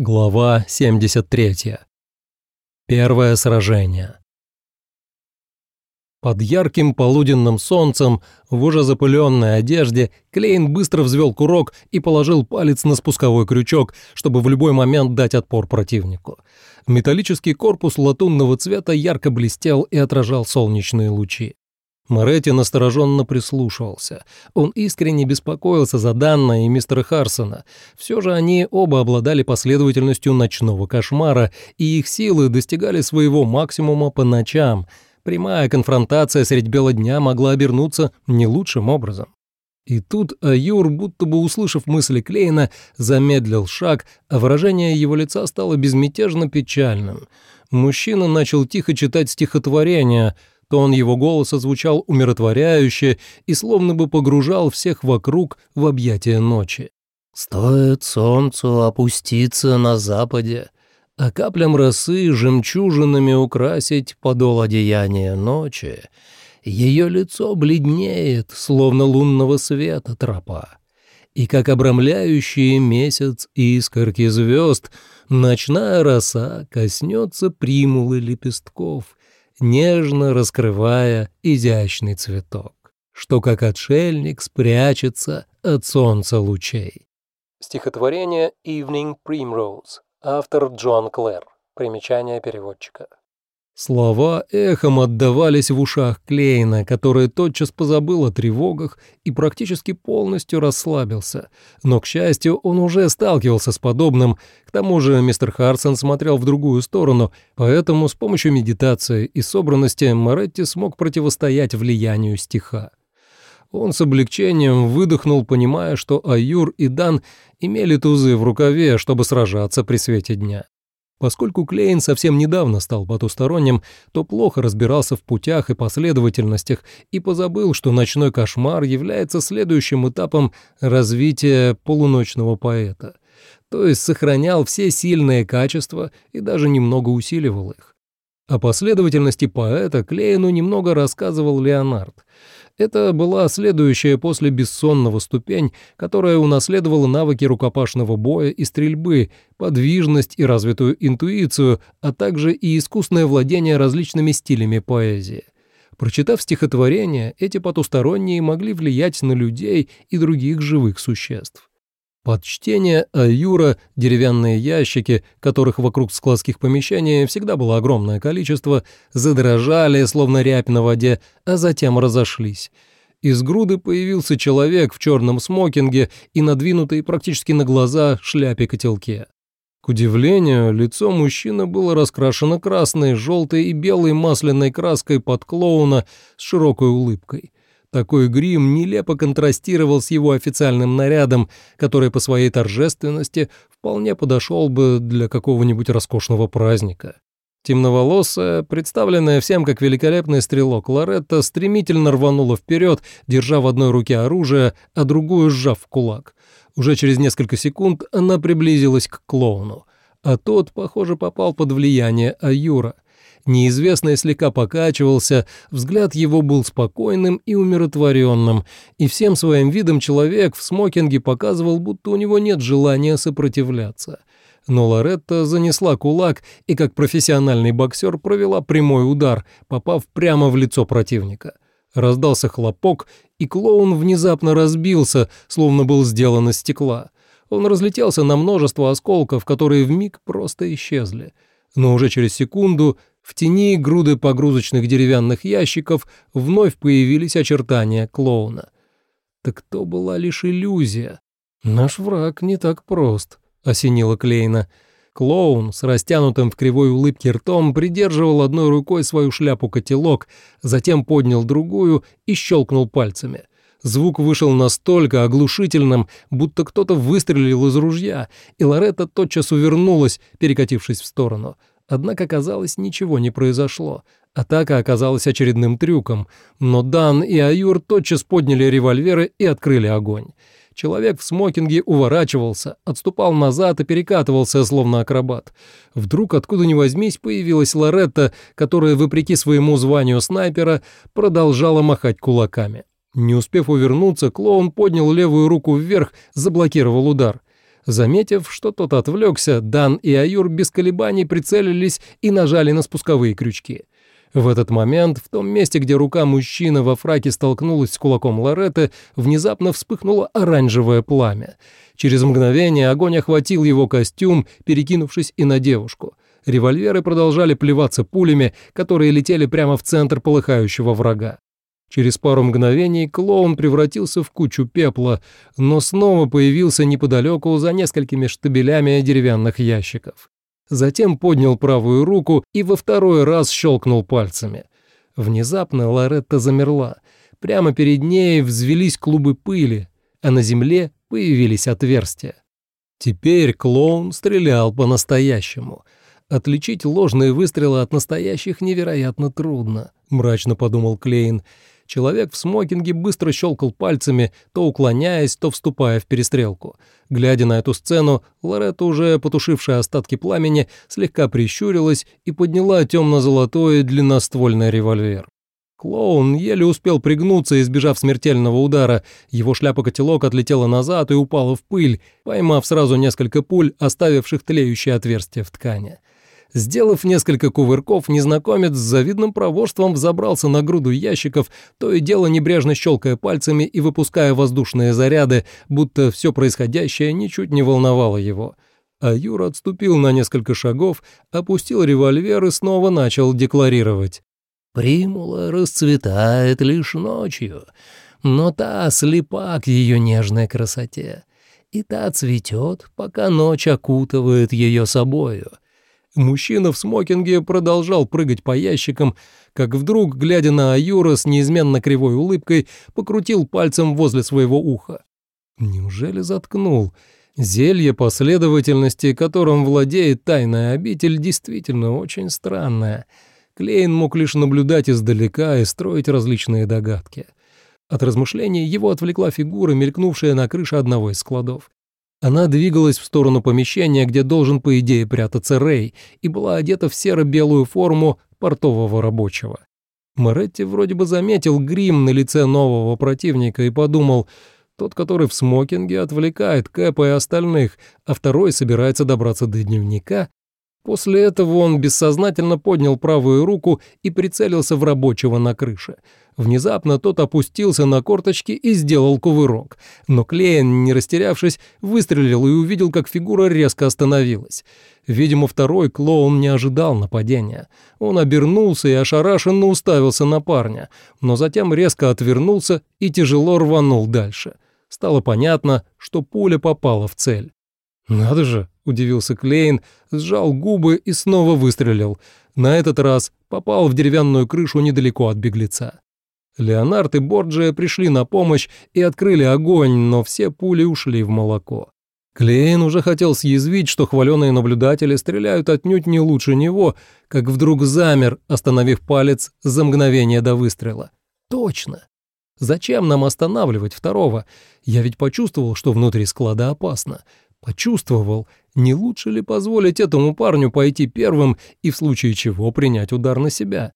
Глава 73. Первое сражение. Под ярким полуденным солнцем, в уже запыленной одежде, Клейн быстро взвел курок и положил палец на спусковой крючок, чтобы в любой момент дать отпор противнику. Металлический корпус латунного цвета ярко блестел и отражал солнечные лучи. Моретти настороженно прислушивался. Он искренне беспокоился за Данна и мистера Харсона. Все же они оба обладали последовательностью ночного кошмара, и их силы достигали своего максимума по ночам. Прямая конфронтация средь бела дня могла обернуться не лучшим образом. И тут Аюр, будто бы услышав мысли Клейна, замедлил шаг, а выражение его лица стало безмятежно печальным. Мужчина начал тихо читать стихотворение — Тон его голоса звучал умиротворяюще и словно бы погружал всех вокруг в объятия ночи. «Стоит солнцу опуститься на западе, а каплям росы жемчужинами украсить подол одеяния ночи, ее лицо бледнеет, словно лунного света тропа. И как обрамляющий месяц искорки звезд, ночная роса коснется примулы лепестков, нежно раскрывая изящный цветок, что как отшельник спрячется от солнца лучей. Стихотворение «Evening Primrose», автор Джон Клэр, примечание переводчика. Слова эхом отдавались в ушах Клейна, который тотчас позабыл о тревогах и практически полностью расслабился. Но, к счастью, он уже сталкивался с подобным. К тому же мистер Харсон смотрел в другую сторону, поэтому с помощью медитации и собранности Моретти смог противостоять влиянию стиха. Он с облегчением выдохнул, понимая, что Аюр и Дан имели тузы в рукаве, чтобы сражаться при свете дня. Поскольку Клейн совсем недавно стал потусторонним, то плохо разбирался в путях и последовательностях и позабыл, что ночной кошмар является следующим этапом развития полуночного поэта, то есть сохранял все сильные качества и даже немного усиливал их. О последовательности поэта Клейну немного рассказывал Леонард. Это была следующая после бессонного ступень, которая унаследовала навыки рукопашного боя и стрельбы, подвижность и развитую интуицию, а также и искусное владение различными стилями поэзии. Прочитав стихотворение, эти потусторонние могли влиять на людей и других живых существ. Под чтение Аюра деревянные ящики, которых вокруг складских помещений всегда было огромное количество, задрожали, словно рябь на воде, а затем разошлись. Из груды появился человек в черном смокинге и надвинутой практически на глаза шляпе-котелке. К удивлению, лицо мужчины было раскрашено красной, желтой и белой масляной краской под клоуна с широкой улыбкой. Такой грим нелепо контрастировал с его официальным нарядом, который по своей торжественности вполне подошел бы для какого-нибудь роскошного праздника. Темноволосая, представленная всем как великолепный стрелок Лоретта, стремительно рванула вперед, держа в одной руке оружие, а другую сжав в кулак. Уже через несколько секунд она приблизилась к клоуну, а тот, похоже, попал под влияние Аюра — Неизвестный слегка покачивался, взгляд его был спокойным и умиротворенным, и всем своим видом человек в смокинге показывал, будто у него нет желания сопротивляться. Но Лоретта занесла кулак и, как профессиональный боксер, провела прямой удар, попав прямо в лицо противника. Раздался хлопок, и клоун внезапно разбился, словно был сделан из стекла. Он разлетелся на множество осколков, которые вмиг просто исчезли. Но уже через секунду в тени груды погрузочных деревянных ящиков вновь появились очертания клоуна. Так то была лишь иллюзия. «Наш враг не так прост», — осенила Клейна. Клоун с растянутым в кривой улыбке ртом придерживал одной рукой свою шляпу-котелок, затем поднял другую и щелкнул пальцами. Звук вышел настолько оглушительным, будто кто-то выстрелил из ружья, и Лоретта тотчас увернулась, перекатившись в сторону. Однако, казалось, ничего не произошло. Атака оказалась очередным трюком, но Дан и Аюр тотчас подняли револьверы и открыли огонь. Человек в смокинге уворачивался, отступал назад и перекатывался, словно акробат. Вдруг, откуда ни возьмись, появилась Лоретта, которая, вопреки своему званию снайпера, продолжала махать кулаками. Не успев увернуться, клоун поднял левую руку вверх, заблокировал удар. Заметив, что тот отвлекся, Дан и Аюр без колебаний прицелились и нажали на спусковые крючки. В этот момент, в том месте, где рука мужчины во фраке столкнулась с кулаком Лоретты, внезапно вспыхнуло оранжевое пламя. Через мгновение огонь охватил его костюм, перекинувшись и на девушку. Револьверы продолжали плеваться пулями, которые летели прямо в центр полыхающего врага. Через пару мгновений клоун превратился в кучу пепла, но снова появился неподалеку за несколькими штабелями деревянных ящиков. Затем поднял правую руку и во второй раз щелкнул пальцами. Внезапно Лоретта замерла. Прямо перед ней взвелись клубы пыли, а на земле появились отверстия. Теперь клоун стрелял по-настоящему. Отличить ложные выстрелы от настоящих невероятно трудно, мрачно подумал Клейн. Человек в смокинге быстро щелкал пальцами, то уклоняясь, то вступая в перестрелку. Глядя на эту сцену, Лоретта, уже потушившая остатки пламени, слегка прищурилась и подняла темно-золотой длинноствольный револьвер. Клоун еле успел пригнуться, избежав смертельного удара. Его шляпа-котелок отлетела назад и упала в пыль, поймав сразу несколько пуль, оставивших тлеющее отверстие в ткани. Сделав несколько кувырков, незнакомец с завидным проворством взобрался на груду ящиков, то и дело небрежно щелкая пальцами и выпуская воздушные заряды, будто все происходящее ничуть не волновало его. А Юра отступил на несколько шагов, опустил револьвер и снова начал декларировать. «Примула расцветает лишь ночью, но та слепа к ее нежной красоте, и та цветет, пока ночь окутывает ее собою». Мужчина в смокинге продолжал прыгать по ящикам, как вдруг, глядя на Аюра с неизменно кривой улыбкой, покрутил пальцем возле своего уха. Неужели заткнул? Зелье последовательности, которым владеет тайная обитель, действительно очень странное. Клейн мог лишь наблюдать издалека и строить различные догадки. От размышлений его отвлекла фигура, мелькнувшая на крыше одного из складов. Она двигалась в сторону помещения, где должен, по идее, прятаться Рэй, и была одета в серо-белую форму портового рабочего. Моретти вроде бы заметил грим на лице нового противника и подумал, тот, который в смокинге, отвлекает Кэпа и остальных, а второй собирается добраться до дневника. После этого он бессознательно поднял правую руку и прицелился в рабочего на крыше — Внезапно тот опустился на корточки и сделал кувырок. Но Клейн, не растерявшись, выстрелил и увидел, как фигура резко остановилась. Видимо, второй клоун не ожидал нападения. Он обернулся и ошарашенно уставился на парня, но затем резко отвернулся и тяжело рванул дальше. Стало понятно, что пуля попала в цель. «Надо же!» — удивился Клейн, сжал губы и снова выстрелил. На этот раз попал в деревянную крышу недалеко от беглеца. Леонард и Борджия пришли на помощь и открыли огонь, но все пули ушли в молоко. Клейн уже хотел съязвить, что хваленые наблюдатели стреляют отнюдь не лучше него, как вдруг замер, остановив палец за мгновение до выстрела. Точно. Зачем нам останавливать второго? Я ведь почувствовал, что внутри склада опасно. Почувствовал, не лучше ли позволить этому парню пойти первым и в случае чего принять удар на себя?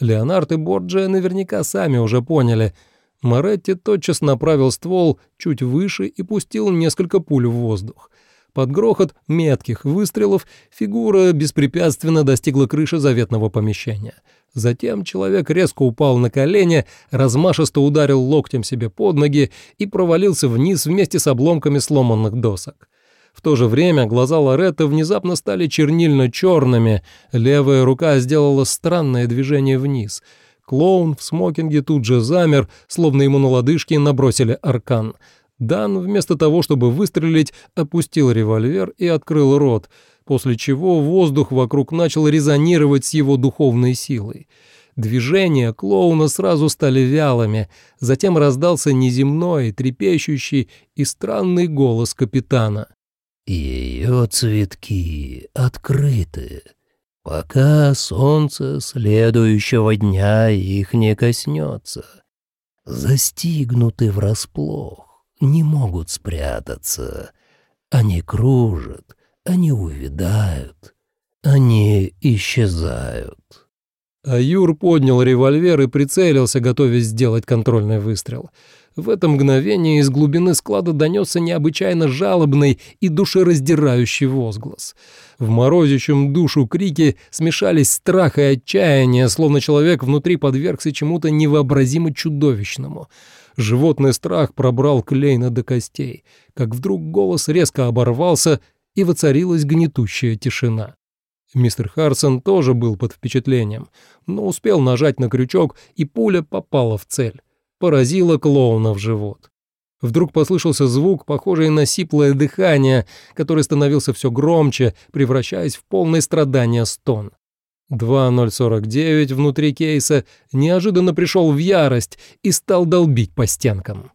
Леонард и Борджия наверняка сами уже поняли. Моретти тотчас направил ствол чуть выше и пустил несколько пуль в воздух. Под грохот метких выстрелов фигура беспрепятственно достигла крыши заветного помещения. Затем человек резко упал на колени, размашисто ударил локтем себе под ноги и провалился вниз вместе с обломками сломанных досок. В то же время глаза Лоретты внезапно стали чернильно-черными, левая рука сделала странное движение вниз. Клоун в смокинге тут же замер, словно ему на лодыжки набросили аркан. Дан, вместо того, чтобы выстрелить, опустил револьвер и открыл рот, после чего воздух вокруг начал резонировать с его духовной силой. Движения клоуна сразу стали вялыми, затем раздался неземной, трепещущий и странный голос капитана. Ее цветки открыты, пока солнце следующего дня их не коснется. Застигнуты врасплох, не могут спрятаться. Они кружат, они увядают, они исчезают. А Юр поднял револьвер и прицелился, готовясь сделать контрольный выстрел. В это мгновение из глубины склада донесся необычайно жалобный и душераздирающий возглас. В морозящем душу крики смешались страх и отчаяние, словно человек внутри подвергся чему-то невообразимо чудовищному. Животный страх пробрал Клейна до костей, как вдруг голос резко оборвался, и воцарилась гнетущая тишина. Мистер Харсон тоже был под впечатлением, но успел нажать на крючок, и пуля попала в цель. Поразила клоуна в живот. Вдруг послышался звук, похожий на сиплое дыхание, который становился все громче, превращаясь в полное страдание стон. 2049 внутри кейса неожиданно пришел в ярость и стал долбить по стенкам.